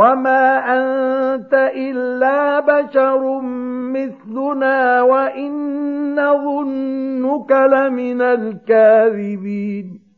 وما أنت إلا بشر مثلنا وإن نظنك لمن الكاذبين